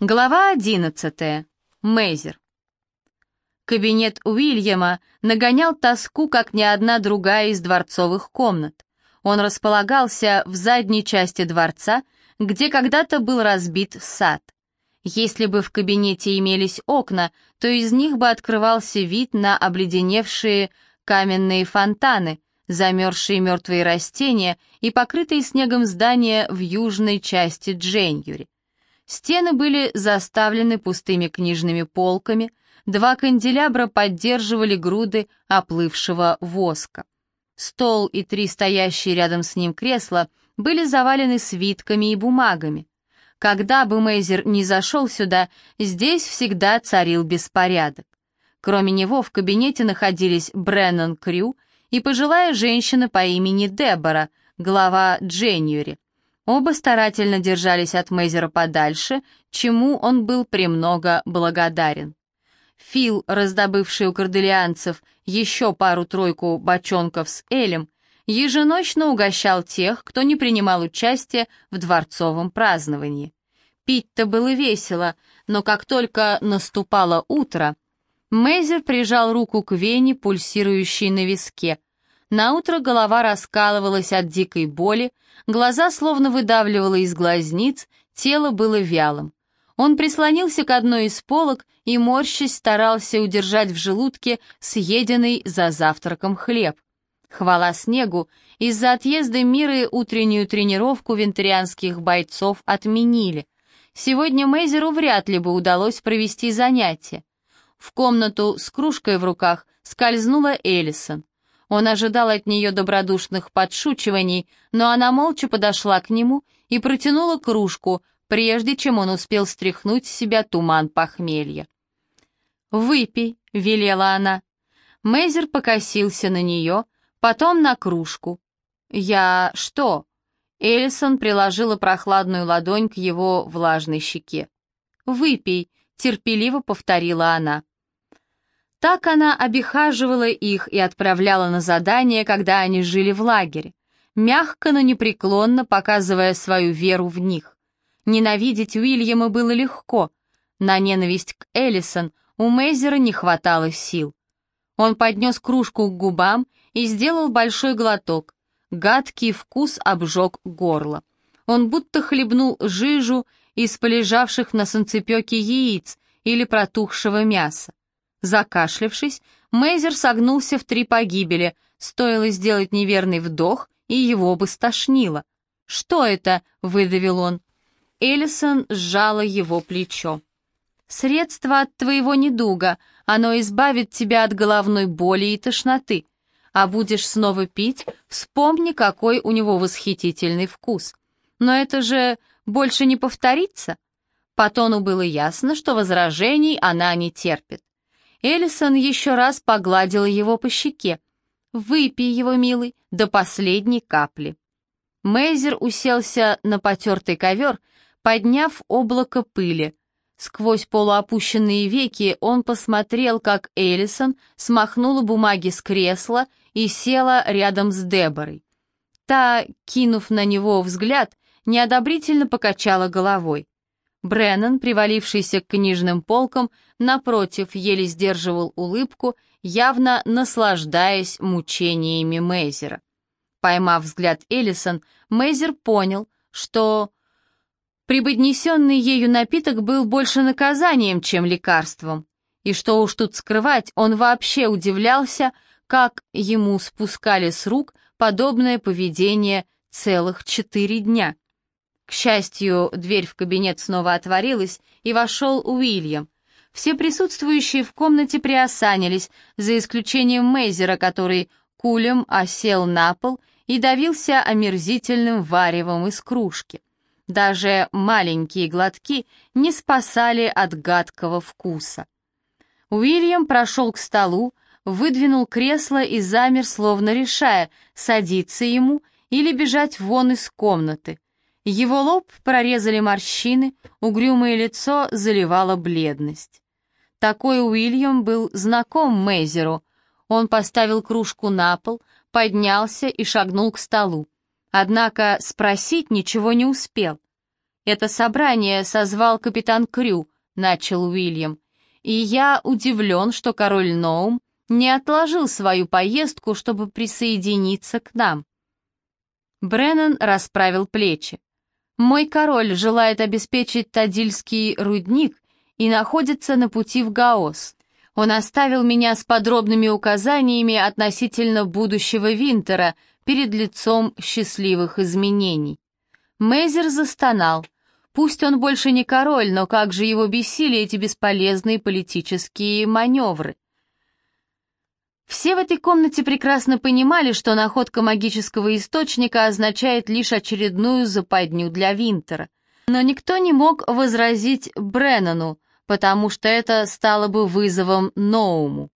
Глава 11. Мейзер. Кабинет Уильяма нагонял тоску, как ни одна другая из дворцовых комнат. Он располагался в задней части дворца, где когда-то был разбит сад. Если бы в кабинете имелись окна, то из них бы открывался вид на обледеневшие каменные фонтаны, замерзшие мертвые растения и покрытые снегом здания в южной части Дженюри. Стены были заставлены пустыми книжными полками, два канделябра поддерживали груды оплывшего воска. Стол и три стоящие рядом с ним кресла были завалены свитками и бумагами. Когда бы Мейзер не зашел сюда, здесь всегда царил беспорядок. Кроме него в кабинете находились Бреннан Крю и пожилая женщина по имени Дебора, глава Дженюри. Оба старательно держались от Мейзера подальше, чему он был премного благодарен. Фил, раздобывший у корделианцев еще пару-тройку бочонков с элем, еженочно угощал тех, кто не принимал участия в дворцовом праздновании. Пить-то было весело, но как только наступало утро, Мейзер прижал руку к вене, пульсирующей на виске, Наутро голова раскалывалась от дикой боли, глаза словно выдавливало из глазниц, тело было вялым. Он прислонился к одной из полок и, морщись, старался удержать в желудке съеденный за завтраком хлеб. Хвала снегу, из-за отъезда Миры утреннюю тренировку вентарианских бойцов отменили. Сегодня Мейзеру вряд ли бы удалось провести занятие. В комнату с кружкой в руках скользнула Эллисон. Он ожидал от нее добродушных подшучиваний, но она молча подошла к нему и протянула кружку, прежде чем он успел стряхнуть с себя туман похмелья. «Выпей», — велела она. Мейзер покосился на нее, потом на кружку. «Я что?» Эллисон приложила прохладную ладонь к его влажной щеке. «Выпей», — терпеливо повторила она. Так она обихаживала их и отправляла на задания, когда они жили в лагере, мягко, но непреклонно показывая свою веру в них. Ненавидеть Уильяма было легко. На ненависть к Эллисон у Мейзера не хватало сил. Он поднес кружку к губам и сделал большой глоток. Гадкий вкус обжег горло. Он будто хлебнул жижу из полежавших на солнцепеке яиц или протухшего мяса. Закашлявшись, Мейзер согнулся в три погибели, стоило сделать неверный вдох, и его бы стошнило. «Что это?» — выдавил он. Эллисон сжала его плечо. «Средство от твоего недуга, оно избавит тебя от головной боли и тошноты. А будешь снова пить, вспомни, какой у него восхитительный вкус. Но это же больше не повторится?» По тону было ясно, что возражений она не терпит. Эллисон еще раз погладила его по щеке. «Выпей его, милый, до последней капли». Мейзер уселся на потертый ковер, подняв облако пыли. Сквозь полуопущенные веки он посмотрел, как Эллисон смахнула бумаги с кресла и села рядом с Деборой. Та, кинув на него взгляд, неодобрительно покачала головой. Бреннан, привалившийся к книжным полкам, напротив, еле сдерживал улыбку, явно наслаждаясь мучениями Мейзера. Поймав взгляд Эллисон, Мейзер понял, что преподнесенный ею напиток был больше наказанием, чем лекарством, и что уж тут скрывать, он вообще удивлялся, как ему спускали с рук подобное поведение целых четыре дня. К счастью, дверь в кабинет снова отворилась, и вошел Уильям. Все присутствующие в комнате приосанились, за исключением Мейзера, который кулем осел на пол и давился омерзительным варевом из кружки. Даже маленькие глотки не спасали от гадкого вкуса. Уильям прошел к столу, выдвинул кресло и замер, словно решая, садиться ему или бежать вон из комнаты. Его лоб прорезали морщины, угрюмое лицо заливала бледность. Такой Уильям был знаком Мейзеру. Он поставил кружку на пол, поднялся и шагнул к столу. Однако спросить ничего не успел. «Это собрание созвал капитан Крю», — начал Уильям. «И я удивлен, что король Ноум не отложил свою поездку, чтобы присоединиться к нам». Бреннан расправил плечи. «Мой король желает обеспечить Тадильский рудник и находится на пути в Гаос. Он оставил меня с подробными указаниями относительно будущего Винтера перед лицом счастливых изменений». Мейзер застонал. Пусть он больше не король, но как же его бесили эти бесполезные политические маневры. Все в этой комнате прекрасно понимали, что находка магического источника означает лишь очередную западню для Винтера. Но никто не мог возразить Бреннану, потому что это стало бы вызовом Ноуму.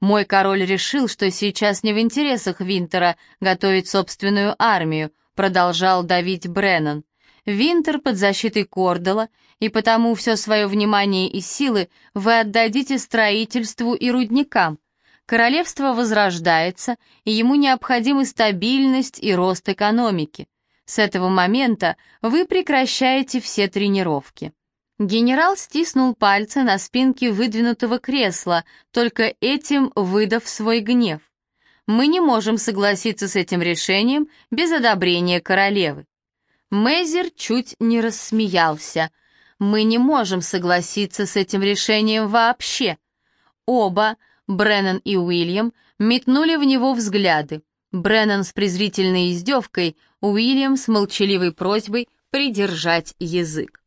Мой король решил, что сейчас не в интересах Винтера готовить собственную армию, продолжал давить Бреннан. Винтер под защитой Кордела, и потому все свое внимание и силы вы отдадите строительству и рудникам, Королевство возрождается, и ему необходимы стабильность и рост экономики. С этого момента вы прекращаете все тренировки. Генерал стиснул пальцы на спинке выдвинутого кресла, только этим выдав свой гнев. Мы не можем согласиться с этим решением без одобрения королевы. Мейзер чуть не рассмеялся. Мы не можем согласиться с этим решением вообще. Оба, Бреннан и Уильям метнули в него взгляды. Бреннан с презрительной издевкой, Уильям с молчаливой просьбой придержать язык.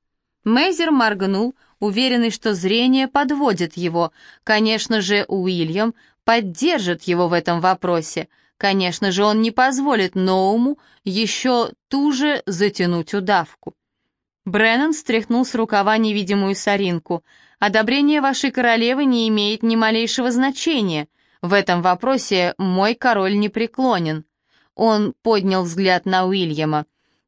Мейзер моргнул, уверенный, что зрение подводит его. Конечно же, Уильям поддержит его в этом вопросе. Конечно же, он не позволит Ноуму еще туже затянуть удавку. Бреннан стряхнул с рукава невидимую соринку — Одобрение вашей королевы не имеет ни малейшего значения. В этом вопросе мой король не преклонен». Он поднял взгляд на Уильяма.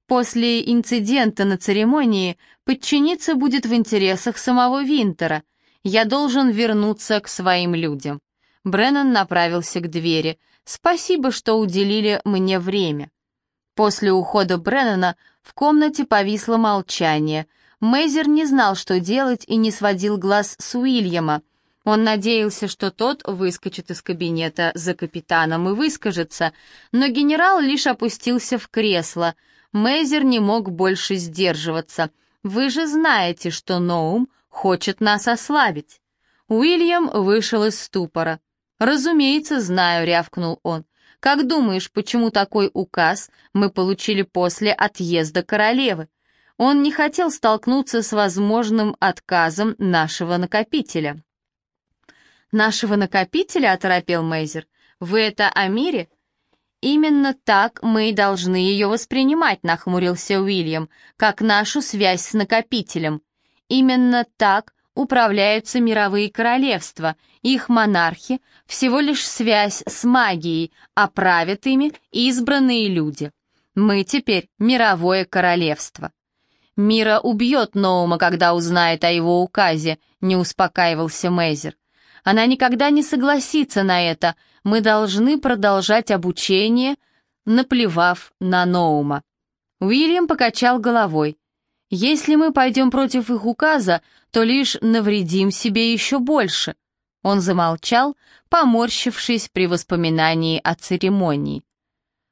«После инцидента на церемонии подчиниться будет в интересах самого Винтера. Я должен вернуться к своим людям». Бреннан направился к двери. «Спасибо, что уделили мне время». После ухода Бреннана в комнате повисло молчание — Мейзер не знал, что делать, и не сводил глаз с Уильяма. Он надеялся, что тот выскочит из кабинета за капитаном и выскажется, но генерал лишь опустился в кресло. Мейзер не мог больше сдерживаться. «Вы же знаете, что Ноум хочет нас ослабить». Уильям вышел из ступора. «Разумеется, знаю», — рявкнул он. «Как думаешь, почему такой указ мы получили после отъезда королевы? Он не хотел столкнуться с возможным отказом нашего накопителя. «Нашего накопителя?» — оторопел Мейзер. «Вы это о мире?» «Именно так мы и должны ее воспринимать», — нахмурился Уильям, «как нашу связь с накопителем. Именно так управляются мировые королевства, их монархи — всего лишь связь с магией, а правят ими избранные люди. Мы теперь мировое королевство». «Мира убьет Ноума, когда узнает о его указе», — не успокаивался Мейзер. «Она никогда не согласится на это. Мы должны продолжать обучение, наплевав на Ноума». Уильям покачал головой. «Если мы пойдем против их указа, то лишь навредим себе еще больше». Он замолчал, поморщившись при воспоминании о церемонии.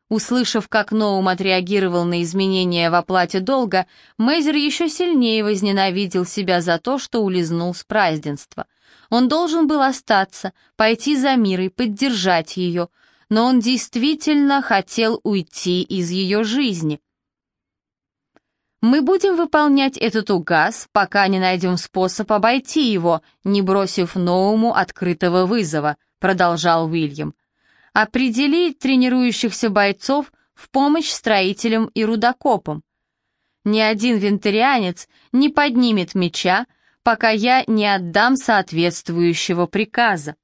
Услышав, как Ноум отреагировал на изменения в оплате долга, Мейзер еще сильнее возненавидел себя за то, что улизнул с празднества. Он должен был остаться, пойти за мирой, поддержать ее, но он действительно хотел уйти из ее жизни. «Мы будем выполнять этот указ, пока не найдем способ обойти его, не бросив Ноуму открытого вызова», продолжал Уильям определить тренирующихся бойцов в помощь строителям и рудокопам. Ни один вентарианец не поднимет меча, пока я не отдам соответствующего приказа.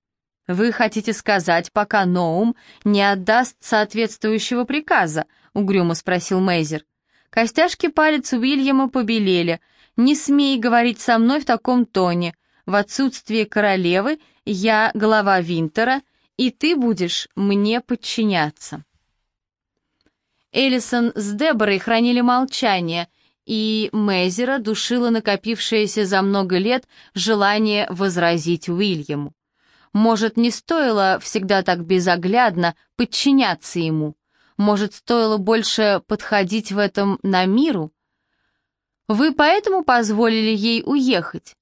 Вы хотите сказать, пока Ноум не отдаст соответствующего приказа? угрюмо спросил Мейзер. Костяшки палец Уильяма побелели. «Не смей говорить со мной в таком тоне. В отсутствие королевы я глава Винтера и ты будешь мне подчиняться». Эллисон с Деборой хранили молчание, и Мейзера душило накопившееся за много лет желание возразить Уильяму. Может, не стоило всегда так безоглядно подчиняться ему? Может, стоило больше подходить в этом на миру? Вы поэтому позволили ей уехать?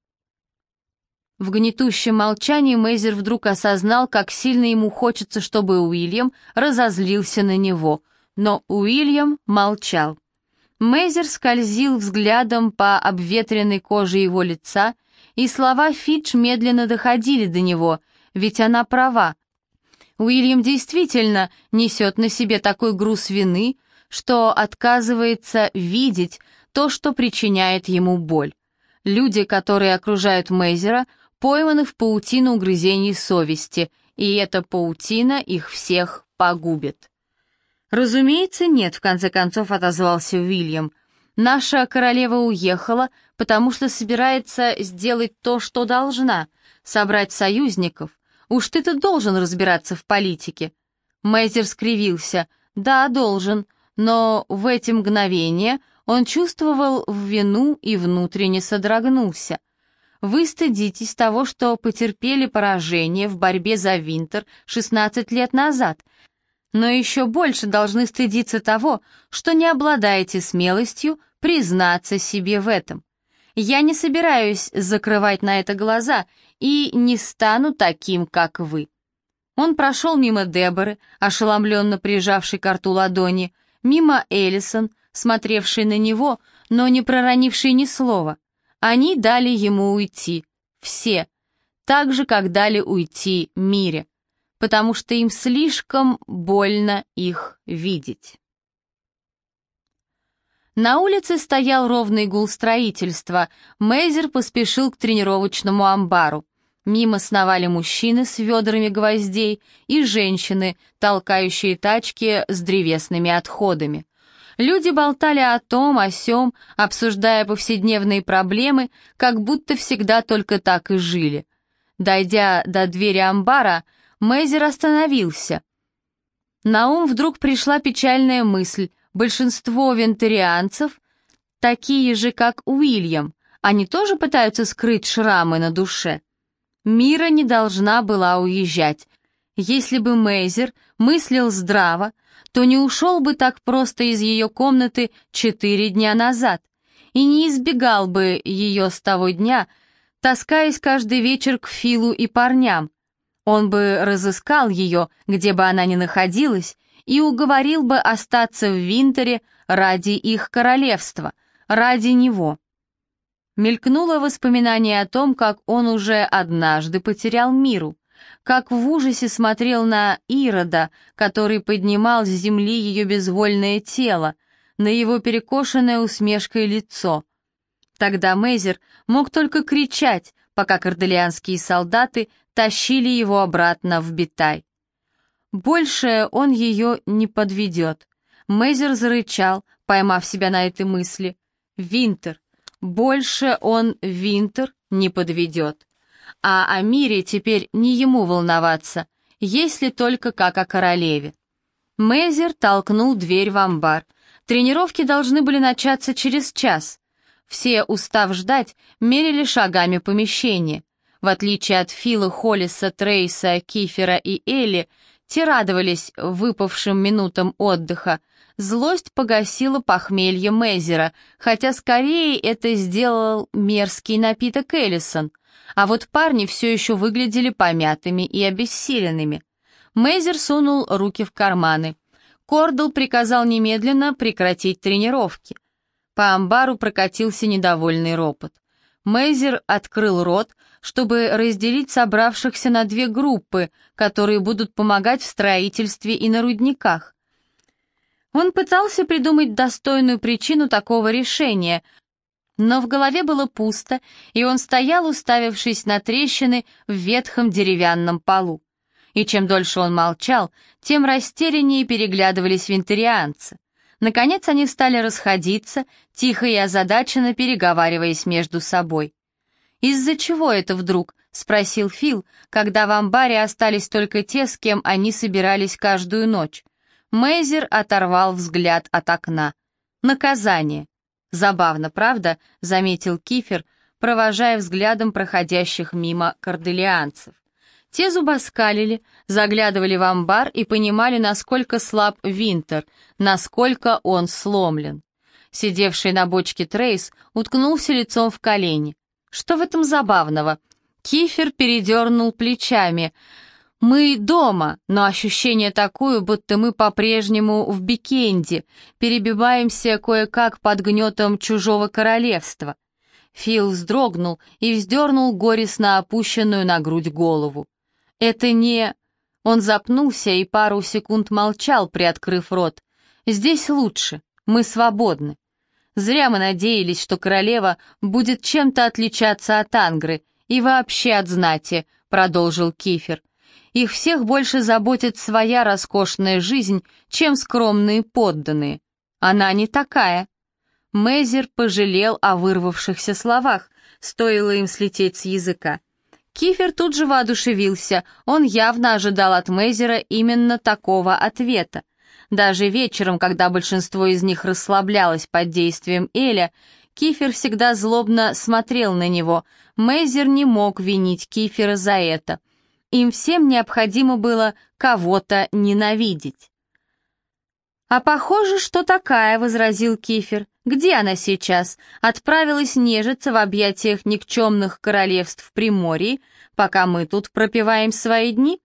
В гнетущем молчании Мейзер вдруг осознал, как сильно ему хочется, чтобы Уильям разозлился на него, но Уильям молчал. Мейзер скользил взглядом по обветренной коже его лица, и слова Фидж медленно доходили до него, ведь она права. Уильям действительно несет на себе такой груз вины, что отказывается видеть то, что причиняет ему боль. Люди, которые окружают Мейзера, пойманы в паутину угрызений совести, и эта паутина их всех погубит. «Разумеется, нет», — в конце концов отозвался Уильям. «Наша королева уехала, потому что собирается сделать то, что должна, собрать союзников. Уж ты-то должен разбираться в политике». Мейзер скривился. «Да, должен, но в эти мгновения он чувствовал вину и внутренне содрогнулся. Вы стыдитесь того, что потерпели поражение в борьбе за Винтер 16 лет назад, но еще больше должны стыдиться того, что не обладаете смелостью признаться себе в этом. Я не собираюсь закрывать на это глаза и не стану таким, как вы. Он прошел мимо Деборы, ошеломленно прижавшей к рту ладони, мимо Эллисон, смотревшей на него, но не проронившей ни слова. Они дали ему уйти. Все. Так же, как дали уйти Мире. Потому что им слишком больно их видеть. На улице стоял ровный гул строительства. Мейзер поспешил к тренировочному амбару. Мимо сновали мужчины с ведрами гвоздей и женщины, толкающие тачки с древесными отходами. Люди болтали о том, о сём, обсуждая повседневные проблемы, как будто всегда только так и жили. Дойдя до двери амбара, Мейзер остановился. На ум вдруг пришла печальная мысль. Большинство вентарианцев такие же, как Уильям. Они тоже пытаются скрыть шрамы на душе. Мира не должна была уезжать. Если бы Мейзер мыслил здраво, то не ушел бы так просто из ее комнаты четыре дня назад и не избегал бы ее с того дня, таскаясь каждый вечер к Филу и парням. Он бы разыскал ее, где бы она ни находилась, и уговорил бы остаться в Винтере ради их королевства, ради него. Мелькнуло воспоминание о том, как он уже однажды потерял миру как в ужасе смотрел на Ирода, который поднимал с земли ее безвольное тело, на его перекошенное усмешкой лицо. Тогда Мейзер мог только кричать, пока корделианские солдаты тащили его обратно в Битай. Больше он ее не подведет. Мейзер зарычал, поймав себя на этой мысли. Винтер. Больше он Винтер не подведет а о мире теперь не ему волноваться, если только как о королеве. Мейзер толкнул дверь в амбар. Тренировки должны были начаться через час. Все, устав ждать, мерили шагами помещение. В отличие от Фила, Холлиса, Трейса, Кифера и Элли, те радовались выпавшим минутам отдыха. Злость погасила похмелье Мейзера, хотя скорее это сделал мерзкий напиток Эллисон — а вот парни все еще выглядели помятыми и обессиленными. Мейзер сунул руки в карманы. Кордл приказал немедленно прекратить тренировки. По амбару прокатился недовольный ропот. Мейзер открыл рот, чтобы разделить собравшихся на две группы, которые будут помогать в строительстве и на рудниках. Он пытался придумать достойную причину такого решения, но в голове было пусто, и он стоял, уставившись на трещины в ветхом деревянном полу. И чем дольше он молчал, тем растеряннее переглядывались винтерианцы. Наконец они стали расходиться, тихо и озадаченно переговариваясь между собой. «Из-за чего это вдруг?» — спросил Фил, когда в амбаре остались только те, с кем они собирались каждую ночь. Мейзер оторвал взгляд от окна. «Наказание. «Забавно, правда?» — заметил Кифер, провожая взглядом проходящих мимо корделианцев. Те зубоскалили, заглядывали в амбар и понимали, насколько слаб Винтер, насколько он сломлен. Сидевший на бочке Трейс уткнулся лицом в колени. Что в этом забавного? Кифер передернул плечами. «Мы дома, но ощущение такое, будто мы по-прежнему в Бикенде, перебиваемся кое-как под гнетом чужого королевства». Фил вздрогнул и вздернул горестно опущенную на грудь голову. «Это не...» Он запнулся и пару секунд молчал, приоткрыв рот. «Здесь лучше. Мы свободны. Зря мы надеялись, что королева будет чем-то отличаться от Ангры и вообще от знати», — продолжил Кифер. «Их всех больше заботит своя роскошная жизнь, чем скромные подданные. Она не такая». Мейзер пожалел о вырвавшихся словах, стоило им слететь с языка. Кифер тут же воодушевился, он явно ожидал от Мейзера именно такого ответа. Даже вечером, когда большинство из них расслаблялось под действием Эля, Кифер всегда злобно смотрел на него. Мейзер не мог винить Кифера за это. Им всем необходимо было кого-то ненавидеть. «А похоже, что такая», — возразил Кифер. «Где она сейчас? Отправилась нежиться в объятиях никчемных королевств в Приморье, пока мы тут пропиваем свои дни?»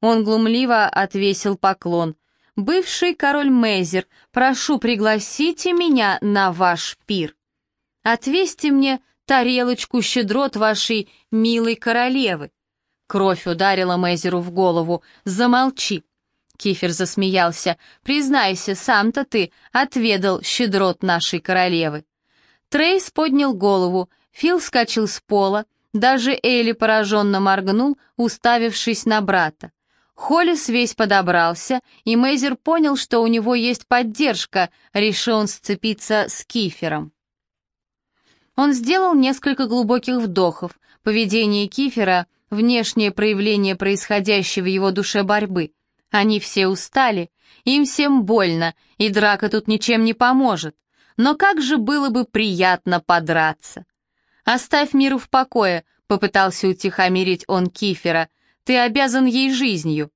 Он глумливо отвесил поклон. «Бывший король Мейзер, прошу, пригласите меня на ваш пир. Отвесьте мне тарелочку щедрот вашей милой королевы». Кровь ударила Мейзеру в голову. «Замолчи, Кифер засмеялся. «Признайся, сам-то ты отведал щедрот нашей королевы». Трейс поднял голову, Фил вскочил с пола, даже Элли пораженно моргнул, уставившись на брата. Холлис весь подобрался, и Мейзер понял, что у него есть поддержка, решил он сцепиться с Кифером. Он сделал несколько глубоких вдохов. Поведение Кифера — внешнее проявление происходящей в его душе борьбы. Они все устали, им всем больно, и драка тут ничем не поможет. Но как же было бы приятно подраться. «Оставь миру в покое», — попытался утихомирить он Кифера. «Ты обязан ей жизнью».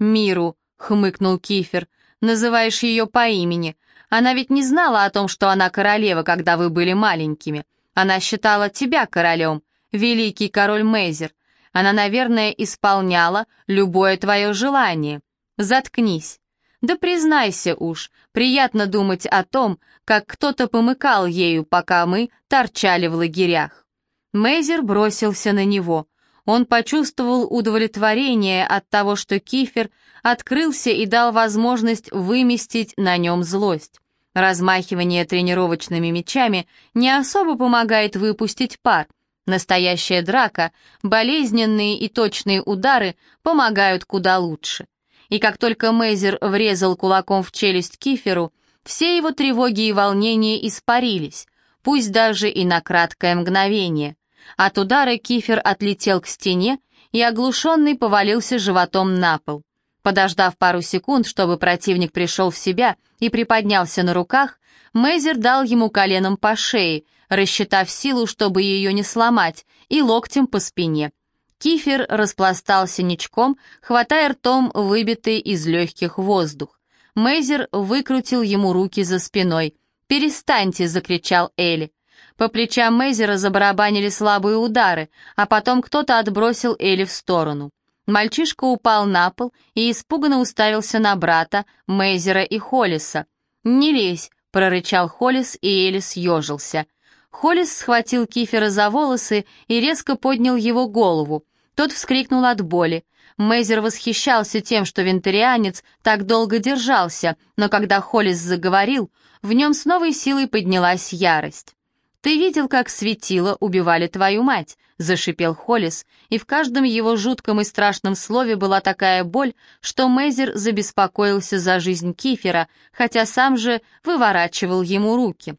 «Миру», — хмыкнул Кифер, — «называешь ее по имени. Она ведь не знала о том, что она королева, когда вы были маленькими. Она считала тебя королем, великий король Мейзер. Она, наверное, исполняла любое твое желание. Заткнись. Да признайся уж, приятно думать о том, как кто-то помыкал ею, пока мы торчали в лагерях. Мейзер бросился на него. Он почувствовал удовлетворение от того, что Кифер открылся и дал возможность выместить на нем злость. Размахивание тренировочными мечами не особо помогает выпустить пар. Настоящая драка, болезненные и точные удары помогают куда лучше и как только Мейзер врезал кулаком в челюсть Киферу, все его тревоги и волнения испарились, пусть даже и на краткое мгновение. От удара Кифер отлетел к стене и оглушенный повалился животом на пол. Подождав пару секунд, чтобы противник пришел в себя и приподнялся на руках, Мейзер дал ему коленом по шее, рассчитав силу, чтобы ее не сломать, и локтем по спине. Кифер распластался ничком, хватая ртом выбитый из легких воздух. Мейзер выкрутил ему руки за спиной. «Перестаньте!» — закричал Элли. По плечам Мейзера забарабанили слабые удары, а потом кто-то отбросил Элли в сторону. Мальчишка упал на пол и испуганно уставился на брата, Мейзера и Холлиса. «Не лезь!» — прорычал Холлис, и Элли съежился. Холлис схватил Кифера за волосы и резко поднял его голову. Тот вскрикнул от боли. Мейзер восхищался тем, что вентарианец так долго держался, но когда Холлис заговорил, в нем с новой силой поднялась ярость. «Ты видел, как светило убивали твою мать?» — зашипел Холлис, и в каждом его жутком и страшном слове была такая боль, что Мейзер забеспокоился за жизнь Кифера, хотя сам же выворачивал ему руки.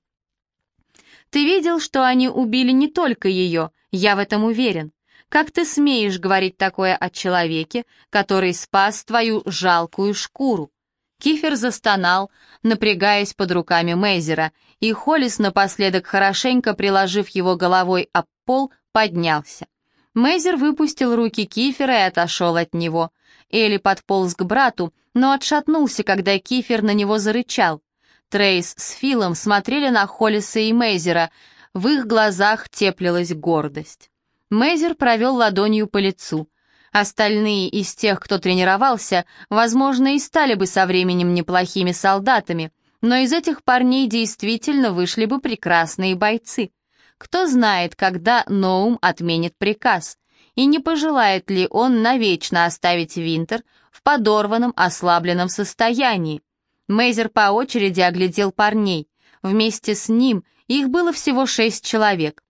Ты видел, что они убили не только ее, я в этом уверен. Как ты смеешь говорить такое о человеке, который спас твою жалкую шкуру?» Кифер застонал, напрягаясь под руками Мейзера, и Холлис напоследок, хорошенько приложив его головой об пол, поднялся. Мейзер выпустил руки Кифера и отошел от него. Элли подполз к брату, но отшатнулся, когда Кифер на него зарычал. Трейс с Филом смотрели на Холлиса и Мейзера, в их глазах теплилась гордость. Мейзер провел ладонью по лицу. Остальные из тех, кто тренировался, возможно, и стали бы со временем неплохими солдатами, но из этих парней действительно вышли бы прекрасные бойцы. Кто знает, когда Ноум отменит приказ, и не пожелает ли он навечно оставить Винтер в подорванном, ослабленном состоянии. Мейзер по очереди оглядел парней. Вместе с ним их было всего шесть человек.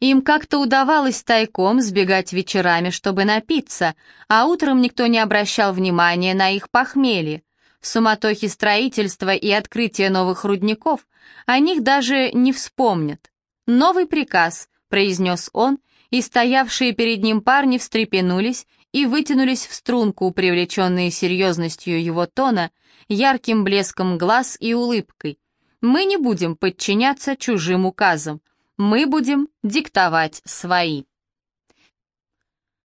Им как-то удавалось тайком сбегать вечерами, чтобы напиться, а утром никто не обращал внимания на их похмелье. В суматохе строительства и открытия новых рудников о них даже не вспомнят. «Новый приказ», — произнес он, и стоявшие перед ним парни встрепенулись и вытянулись в струнку, привлеченные серьезностью его тона, ярким блеском глаз и улыбкой. «Мы не будем подчиняться чужим указам. Мы будем диктовать свои».